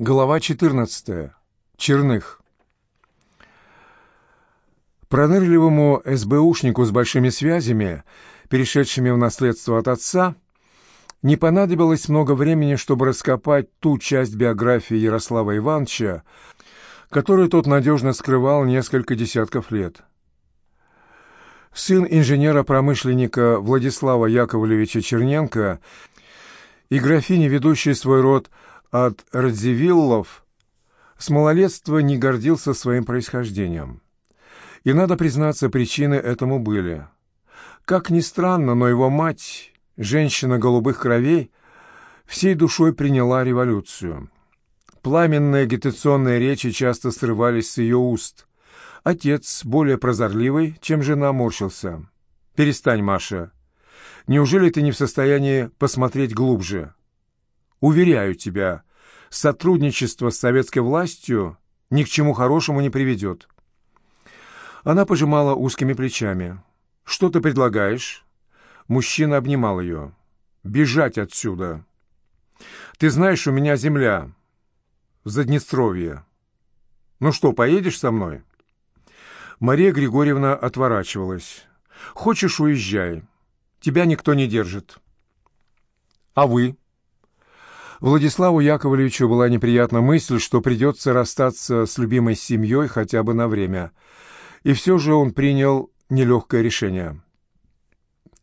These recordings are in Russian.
Глава 14. Черных. Пронырливому СБУшнику с большими связями, перешедшими в наследство от отца, не понадобилось много времени, чтобы раскопать ту часть биографии Ярослава Ивановича, которую тот надежно скрывал несколько десятков лет. Сын инженера-промышленника Владислава Яковлевича Черненко и графини, ведущей свой род от Радзивиллов с малолетства не гордился своим происхождением. И, надо признаться, причины этому были. Как ни странно, но его мать, женщина голубых кровей, всей душой приняла революцию. Пламенные агитационные речи часто срывались с ее уст. Отец, более прозорливый, чем жена, морщился. «Перестань, Маша. Неужели ты не в состоянии посмотреть глубже?» Уверяю тебя, сотрудничество с советской властью ни к чему хорошему не приведет. Она пожимала узкими плечами. «Что ты предлагаешь?» Мужчина обнимал ее. «Бежать отсюда!» «Ты знаешь, у меня земля в Заднестровье. Ну что, поедешь со мной?» Мария Григорьевна отворачивалась. «Хочешь, уезжай. Тебя никто не держит». «А вы?» Владиславу Яковлевичу была неприятна мысль, что придется расстаться с любимой семьей хотя бы на время. И все же он принял нелегкое решение.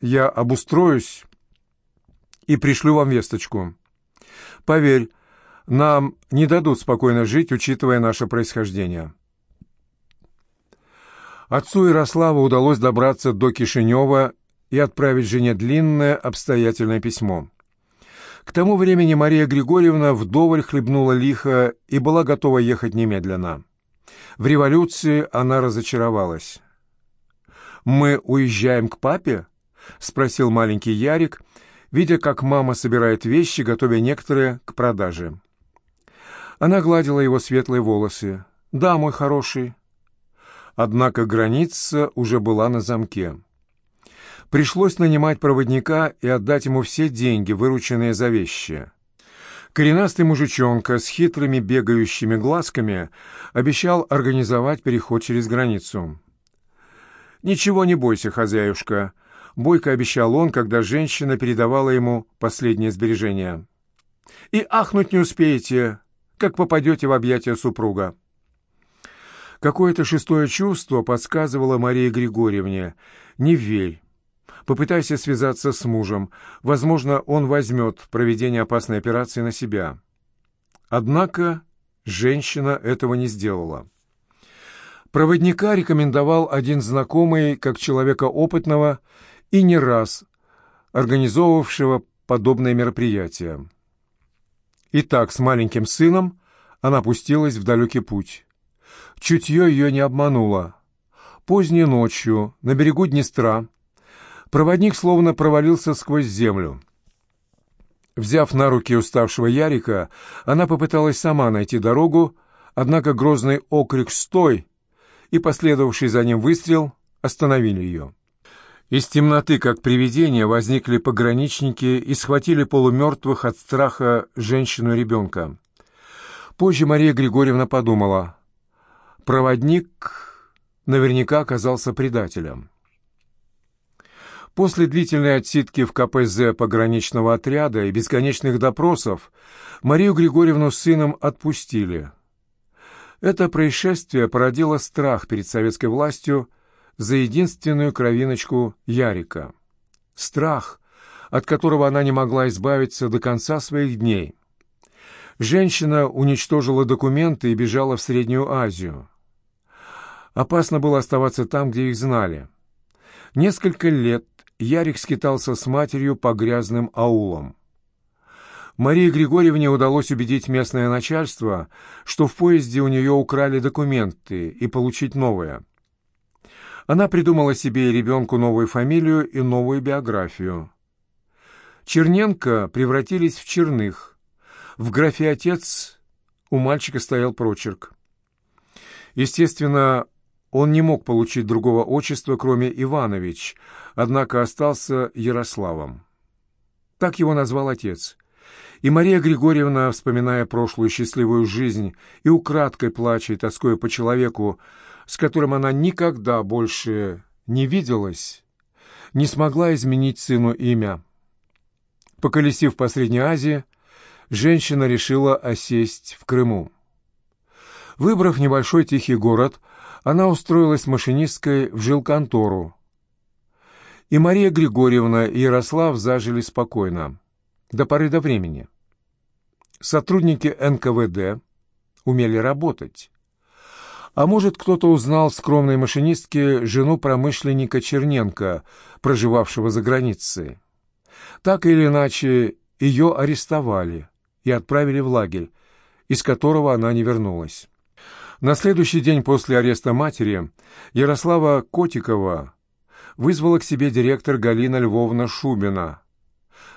«Я обустроюсь и пришлю вам весточку. Поверь, нам не дадут спокойно жить, учитывая наше происхождение». Отцу Ярослава удалось добраться до Кишинева и отправить жене длинное обстоятельное письмо. К тому времени Мария Григорьевна вдоволь хлебнула лихо и была готова ехать немедленно. В революции она разочаровалась. «Мы уезжаем к папе?» — спросил маленький Ярик, видя, как мама собирает вещи, готовя некоторые к продаже. Она гладила его светлые волосы. «Да, мой хороший». Однако граница уже была на замке. Пришлось нанимать проводника и отдать ему все деньги, вырученные за вещи. Коренастый мужичонка с хитрыми бегающими глазками обещал организовать переход через границу. «Ничего не бойся, хозяюшка», — бойко обещал он, когда женщина передавала ему последнее сбережение. «И ахнуть не успеете, как попадете в объятия супруга». Какое-то шестое чувство подсказывало Марии Григорьевне «Не верь, Попытайся связаться с мужем. Возможно, он возьмет проведение опасной операции на себя. Однако женщина этого не сделала. Проводника рекомендовал один знакомый как человека опытного и не раз организовывавшего подобные мероприятия. Итак, с маленьким сыном она пустилась в далекий путь. Чутье ее не обмануло. Поздней ночью на берегу Днестра Проводник словно провалился сквозь землю. Взяв на руки уставшего Ярика, она попыталась сама найти дорогу, однако грозный окрик «Стой!» и последовавший за ним выстрел остановили ее. Из темноты, как привидения, возникли пограничники и схватили полумертвых от страха женщину и ребенка. Позже Мария Григорьевна подумала, проводник наверняка оказался предателем. После длительной отсидки в КПЗ пограничного отряда и бесконечных допросов Марию Григорьевну с сыном отпустили. Это происшествие породило страх перед советской властью за единственную кровиночку Ярика. Страх, от которого она не могла избавиться до конца своих дней. Женщина уничтожила документы и бежала в Среднюю Азию. Опасно было оставаться там, где их знали. Несколько лет Ярик скитался с матерью по грязным аулам. Марии Григорьевне удалось убедить местное начальство, что в поезде у нее украли документы и получить новое. Она придумала себе и ребенку новую фамилию и новую биографию. Черненко превратились в Черных. В графе «Отец» у мальчика стоял прочерк. Естественно, он не мог получить другого отчества, кроме Иванович, однако остался Ярославом. Так его назвал отец, И Мария Григорьевна, вспоминая прошлую счастливую жизнь и украдкой плача и тоскуя по человеку, с которым она никогда больше не виделась, не смогла изменить сыну имя. Поколесив по Средней Азии, женщина решила осесть в Крыму. Выбрав небольшой тихий город, она устроилась машинисткой в жилконтору. И Мария Григорьевна и Ярослав зажили спокойно, до поры до времени. Сотрудники НКВД умели работать. А может, кто-то узнал скромной машинистке жену промышленника Черненко, проживавшего за границей. Так или иначе, ее арестовали и отправили в лагерь, из которого она не вернулась. На следующий день после ареста матери Ярослава Котикова вызвала к себе директор Галина Львовна Шубина.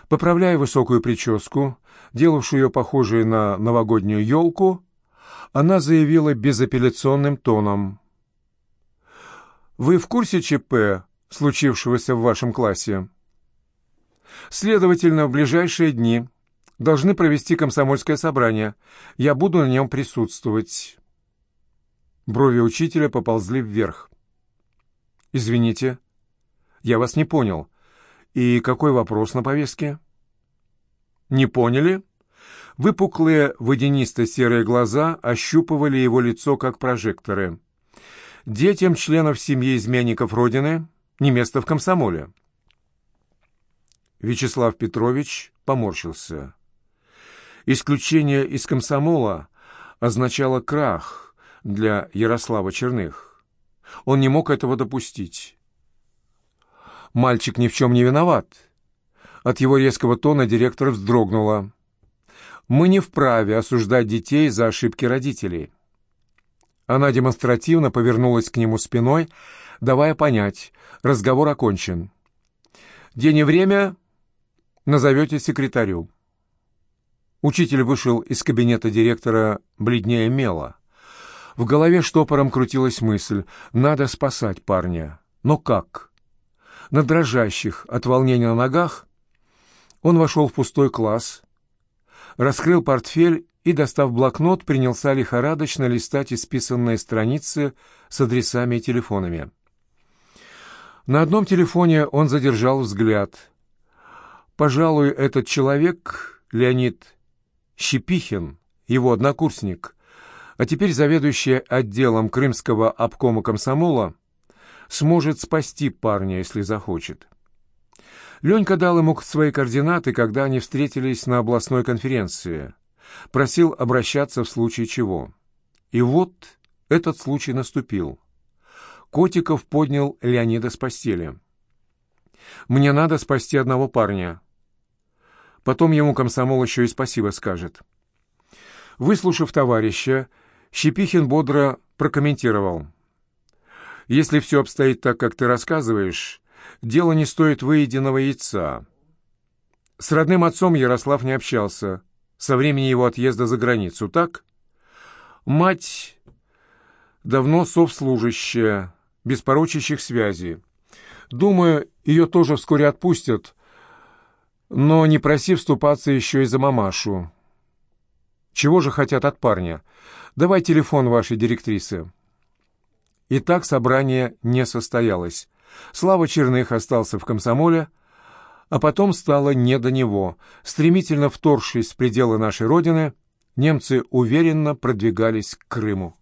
Поправляя высокую прическу, делавшую ее похожей на новогоднюю елку, она заявила безапелляционным тоном. «Вы в курсе ЧП, случившегося в вашем классе? Следовательно, в ближайшие дни должны провести комсомольское собрание. Я буду на нем присутствовать». Брови учителя поползли вверх. «Извините, я вас не понял. И какой вопрос на повестке?» «Не поняли?» Выпуклые водянисто-серые глаза ощупывали его лицо, как прожекторы. «Детям членов семьи изменников Родины не место в комсомоле». Вячеслав Петрович поморщился. Исключение из комсомола означало крах — для Ярослава Черных. Он не мог этого допустить. Мальчик ни в чем не виноват. От его резкого тона директор вздрогнула. «Мы не вправе осуждать детей за ошибки родителей». Она демонстративно повернулась к нему спиной, давая понять, разговор окончен. «День и время назовете секретарю». Учитель вышел из кабинета директора бледнее мела. В голове штопором крутилась мысль «надо спасать парня». Но как? На дрожащих от волнения на ногах он вошел в пустой класс, раскрыл портфель и, достав блокнот, принялся лихорадочно листать исписанные страницы с адресами и телефонами. На одном телефоне он задержал взгляд. Пожалуй, этот человек, Леонид Щепихин, его однокурсник, а теперь заведующая отделом Крымского обкома комсомола сможет спасти парня, если захочет. Ленька дал ему свои координаты, когда они встретились на областной конференции. Просил обращаться в случае чего. И вот этот случай наступил. Котиков поднял Леонида с постели. «Мне надо спасти одного парня. Потом ему комсомол еще и спасибо скажет». Выслушав товарища, Щепихин бодро прокомментировал. «Если все обстоит так, как ты рассказываешь, дело не стоит выеденного яйца. С родным отцом Ярослав не общался со времени его отъезда за границу, так? Мать давно совслужащая, без порочащих связей. Думаю, ее тоже вскоре отпустят, но не проси вступаться еще и за мамашу. Чего же хотят от парня?» Давай телефон вашей директрисы». Итак, собрание не состоялось. Слава Черных остался в комсомоле, а потом стало не до него. Стремительно вторгшись в пределы нашей Родины, немцы уверенно продвигались к Крыму.